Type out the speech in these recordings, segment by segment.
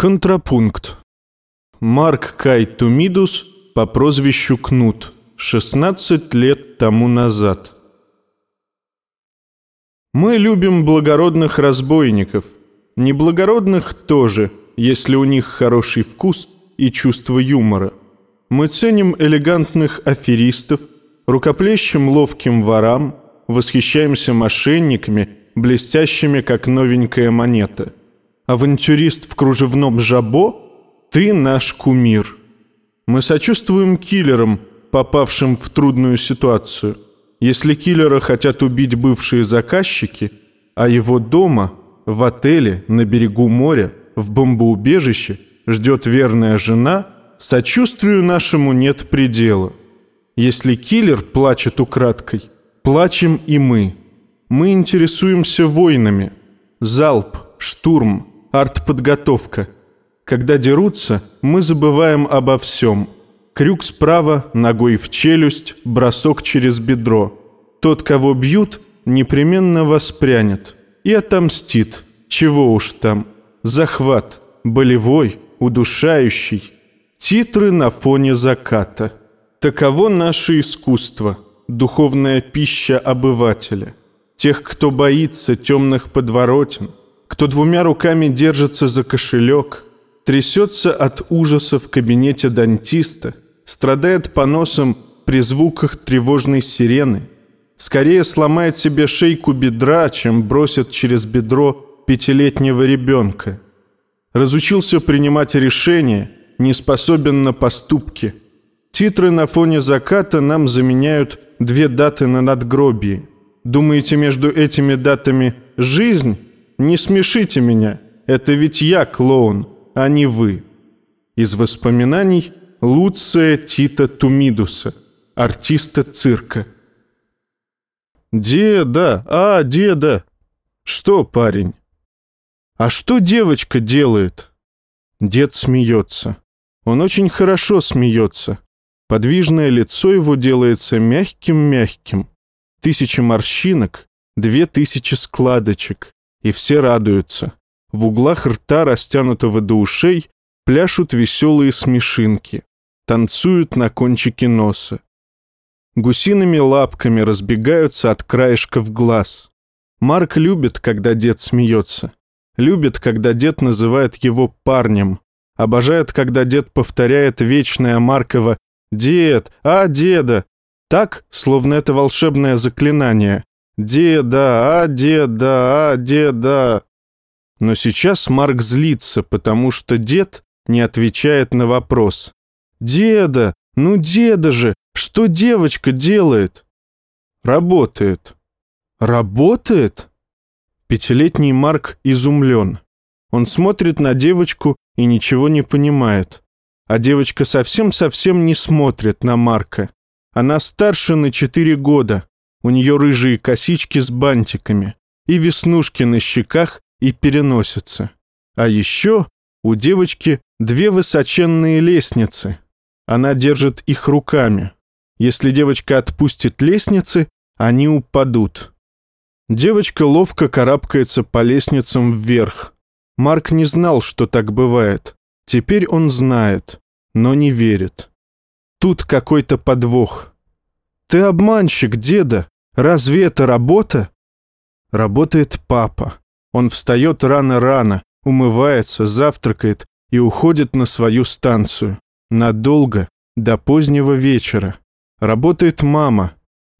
Контрапункт. Марк Кай Тумидус по прозвищу Кнут. 16 лет тому назад. Мы любим благородных разбойников. Неблагородных тоже, если у них хороший вкус и чувство юмора. Мы ценим элегантных аферистов, рукоплещем ловким ворам, восхищаемся мошенниками, блестящими, как новенькая монета – авантюрист в кружевном жабо, ты наш кумир. Мы сочувствуем киллерам, попавшим в трудную ситуацию. Если киллера хотят убить бывшие заказчики, а его дома, в отеле, на берегу моря, в бомбоубежище ждет верная жена, сочувствию нашему нет предела. Если киллер плачет украдкой, плачем и мы. Мы интересуемся войнами. Залп, штурм, артподготовка. Когда дерутся, мы забываем обо всем. Крюк справа, ногой в челюсть, бросок через бедро. Тот, кого бьют, непременно воспрянет и отомстит. Чего уж там. Захват, болевой, удушающий. Титры на фоне заката. Таково наше искусство, духовная пища обывателя. Тех, кто боится темных подворотен – кто двумя руками держится за кошелек, трясется от ужаса в кабинете дантиста, страдает поносом при звуках тревожной сирены, скорее сломает себе шейку бедра, чем бросит через бедро пятилетнего ребенка. Разучился принимать решения, не способен на поступки. Титры на фоне заката нам заменяют две даты на надгробии. Думаете, между этими датами жизнь не смешите меня, это ведь я клоун, а не вы. Из воспоминаний Луция Тита Тумидуса, артиста цирка. Деда, а, деда. Что, парень? А что девочка делает? Дед смеется. Он очень хорошо смеется. Подвижное лицо его делается мягким-мягким. Тысяча морщинок, две тысячи складочек и все радуются. В углах рта, растянутого до ушей, пляшут веселые смешинки, танцуют на кончике носа. Гусиными лапками разбегаются от краешков глаз. Марк любит, когда дед смеется. Любит, когда дед называет его парнем. Обожает, когда дед повторяет вечное Марково «Дед! А, деда!» Так, словно это волшебное заклинание. «Деда, а деда, а деда!» Но сейчас Марк злится, потому что дед не отвечает на вопрос. «Деда, ну деда же, что девочка делает?» «Работает». «Работает?» Пятилетний Марк изумлен. Он смотрит на девочку и ничего не понимает. А девочка совсем-совсем не смотрит на Марка. Она старше на четыре года. У нее рыжие косички с бантиками и веснушки на щеках и переносице. А еще у девочки две высоченные лестницы. Она держит их руками. Если девочка отпустит лестницы, они упадут. Девочка ловко карабкается по лестницам вверх. Марк не знал, что так бывает. Теперь он знает, но не верит. Тут какой-то подвох. «Ты обманщик, деда! Разве это работа?» Работает папа. Он встает рано-рано, умывается, завтракает и уходит на свою станцию. Надолго, до позднего вечера. Работает мама.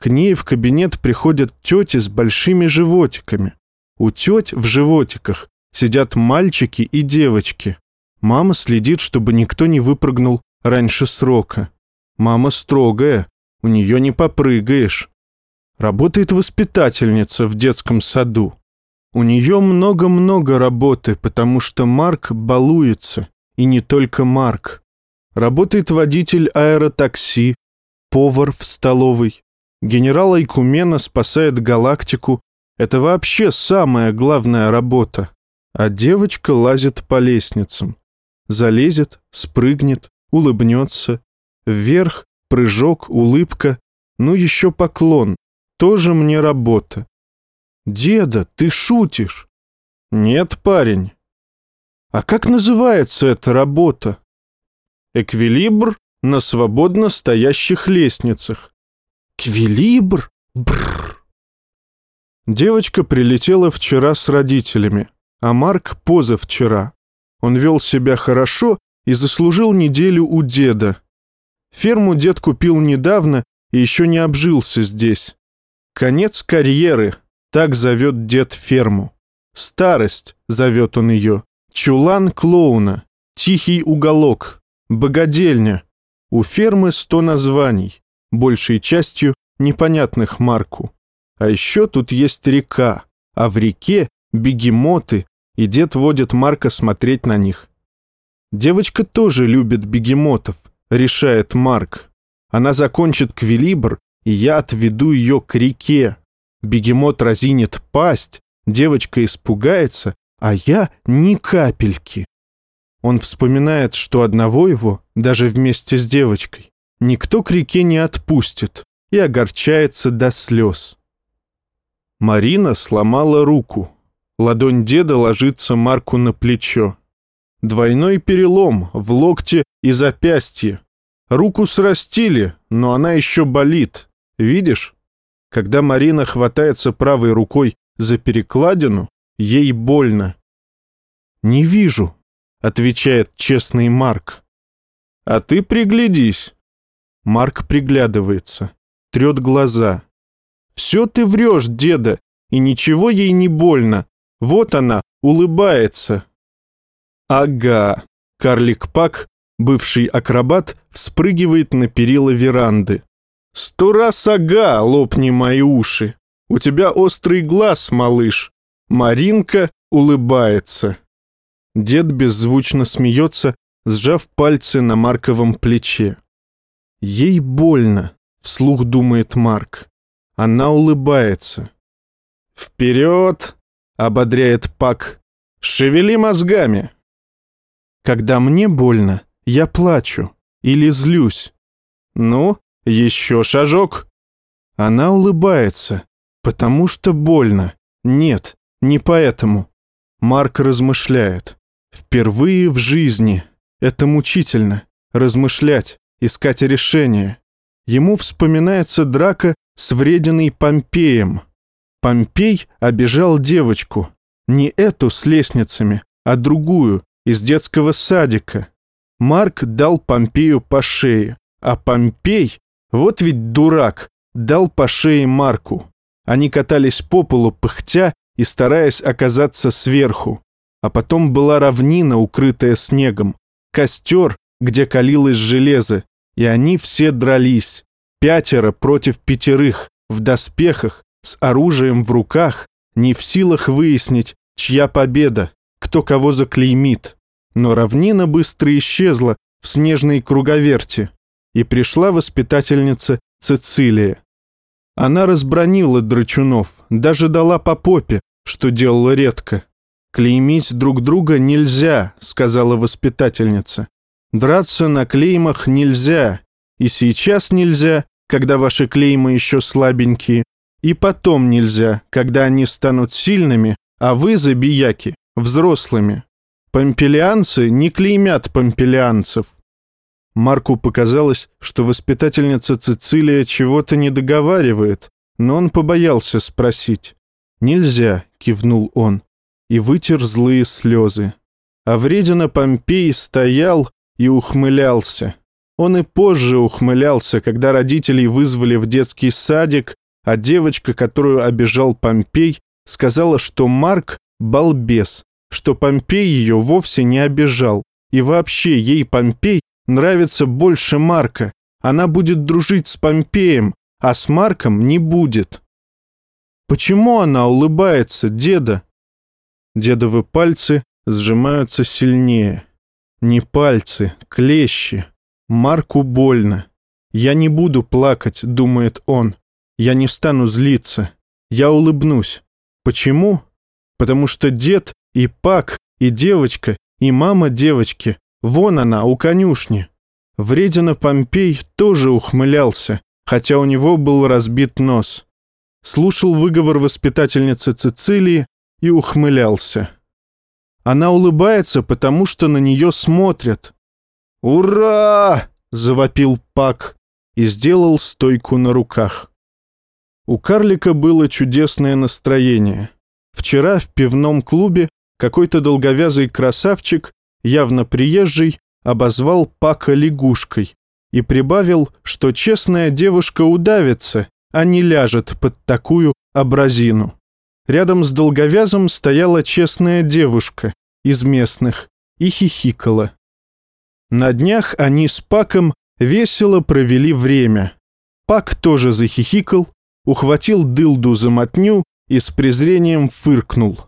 К ней в кабинет приходят тети с большими животиками. У теть в животиках сидят мальчики и девочки. Мама следит, чтобы никто не выпрыгнул раньше срока. Мама строгая, у нее не попрыгаешь. Работает воспитательница в детском саду. У нее много-много работы, потому что Марк балуется, и не только Марк. Работает водитель аэротакси, повар в столовой. Генерал Айкумена спасает галактику. Это вообще самая главная работа. А девочка лазит по лестницам. Залезет, спрыгнет, улыбнется. Вверх, прыжок, улыбка. Ну еще поклон тоже мне работа. Деда, ты шутишь? Нет, парень. А как называется эта работа? Эквилибр на свободно стоящих лестницах. Квилибр? Бррр. Девочка прилетела вчера с родителями, а Марк позавчера. Он вел себя хорошо и заслужил неделю у деда. Ферму дед купил недавно и еще не обжился здесь. Конец карьеры, так зовет дед ферму. Старость, зовет он ее. Чулан клоуна, тихий уголок, богадельня. У фермы сто названий, большей частью непонятных Марку. А еще тут есть река, а в реке бегемоты, и дед водит Марка смотреть на них. Девочка тоже любит бегемотов, решает Марк. Она закончит квилибр, и я отведу ее к реке. Бегемот разинет пасть, девочка испугается, а я ни капельки. Он вспоминает, что одного его, даже вместе с девочкой, никто к реке не отпустит, и огорчается до слез. Марина сломала руку. Ладонь деда ложится Марку на плечо. Двойной перелом в локте и запястье. Руку срастили, но она еще болит. Видишь? Когда Марина хватается правой рукой за перекладину, ей больно. «Не вижу», — отвечает честный Марк. «А ты приглядись». Марк приглядывается, трет глаза. «Все ты врешь, деда, и ничего ей не больно. Вот она, улыбается». «Ага». Карлик Пак, бывший акробат, вспрыгивает на перила веранды. «Сто раз ага, лопни мои уши. У тебя острый глаз, малыш». Маринка улыбается. Дед беззвучно смеется, сжав пальцы на Марковом плече. «Ей больно», — вслух думает Марк. Она улыбается. «Вперед!» — ободряет Пак. «Шевели мозгами!» Когда мне больно, я плачу или злюсь. Ну, еще шажок. Она улыбается, потому что больно. Нет, не поэтому. Марк размышляет. Впервые в жизни. Это мучительно. Размышлять, искать решение. Ему вспоминается драка с врединой Помпеем. Помпей обижал девочку. Не эту с лестницами, а другую, из детского садика. Марк дал Помпею по шее, а Помпей, вот ведь дурак, дал по шее Марку. Они катались по полу, пыхтя и стараясь оказаться сверху. А потом была равнина, укрытая снегом, костер, где калилось железо, и они все дрались. Пятеро против пятерых, в доспехах, с оружием в руках, не в силах выяснить, чья победа, кто кого заклеймит. Но равнина быстро исчезла в снежной круговерти, и пришла воспитательница Цицилия. Она разбронила драчунов, даже дала по попе, что делала редко. «Клеймить друг друга нельзя», — сказала воспитательница. «Драться на клеймах нельзя, и сейчас нельзя, когда ваши клеймы еще слабенькие, и потом нельзя, когда они станут сильными, а вы, забияки, взрослыми. Помпелианцы не клеймят помпелианцев. Марку показалось, что воспитательница Цицилия чего-то не договаривает, но он побоялся спросить. «Нельзя», — кивнул он, и вытер злые слезы. А вредина Помпей стоял и ухмылялся. Он и позже ухмылялся, когда родителей вызвали в детский садик, а девочка, которую обижал Помпей, сказала, что Марк — балбес, что Помпей ее вовсе не обижал, и вообще ей Помпей нравится больше Марка. Она будет дружить с Помпеем, а с Марком не будет. Почему она улыбается, деда? Дедовы пальцы сжимаются сильнее. Не пальцы, клещи. Марку больно. «Я не буду плакать», — думает он. «Я не стану злиться. Я улыбнусь. Почему? Потому что дед и Пак, и девочка, и мама девочки, вон она, у конюшни». Вредина Помпей тоже ухмылялся, хотя у него был разбит нос. Слушал выговор воспитательницы Цицилии и ухмылялся. Она улыбается, потому что на нее смотрят. «Ура!» — завопил Пак и сделал стойку на руках. У карлика было чудесное настроение. Вчера в пивном клубе какой-то долговязый красавчик, явно приезжий, обозвал Пака лягушкой и прибавил, что честная девушка удавится, а не ляжет под такую абразину. Рядом с долговязом стояла честная девушка из местных и хихикала. На днях они с Паком весело провели время. Пак тоже захихикал, ухватил дылду за мотню и с презрением фыркнул.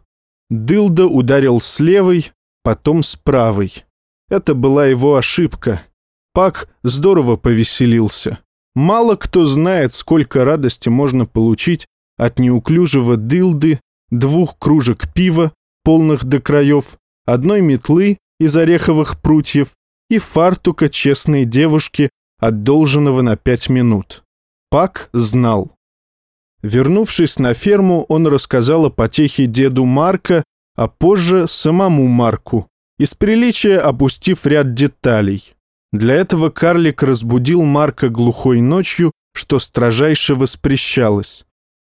Дылда ударил с левой, потом с правой. Это была его ошибка. Пак здорово повеселился. Мало кто знает, сколько радости можно получить от неуклюжего дылды, двух кружек пива, полных до краев, одной метлы из ореховых прутьев и фартука честной девушки, отдолженного на пять минут. Пак знал. Вернувшись на ферму, он рассказал о потехе деду Марка, а позже самому Марку, из приличия опустив ряд деталей. Для этого карлик разбудил Марка глухой ночью, что строжайше воспрещалось.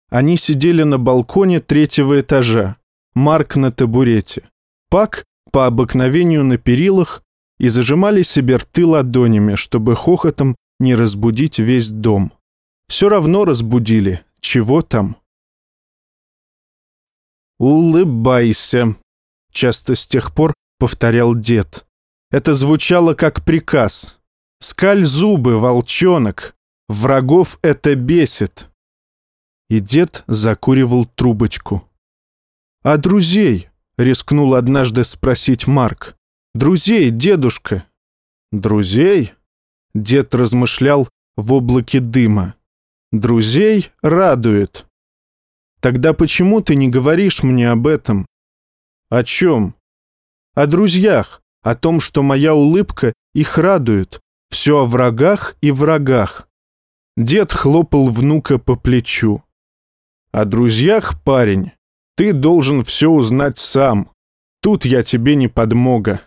Они сидели на балконе третьего этажа, Марк на табурете. Пак по обыкновению на перилах и зажимали себе рты ладонями, чтобы хохотом не разбудить весь дом. Все равно разбудили, чего там? «Улыбайся», — часто с тех пор повторял дед. Это звучало как приказ. «Скаль зубы, волчонок! Врагов это бесит!» И дед закуривал трубочку. «А друзей?» — рискнул однажды спросить Марк. «Друзей, дедушка!» «Друзей?» — дед размышлял в облаке дыма. «Друзей радует». «Тогда почему ты не говоришь мне об этом?» «О чем?» «О друзьях, о том, что моя улыбка их радует, все о врагах и врагах». Дед хлопал внука по плечу. «О друзьях, парень, ты должен все узнать сам. Тут я тебе не подмога.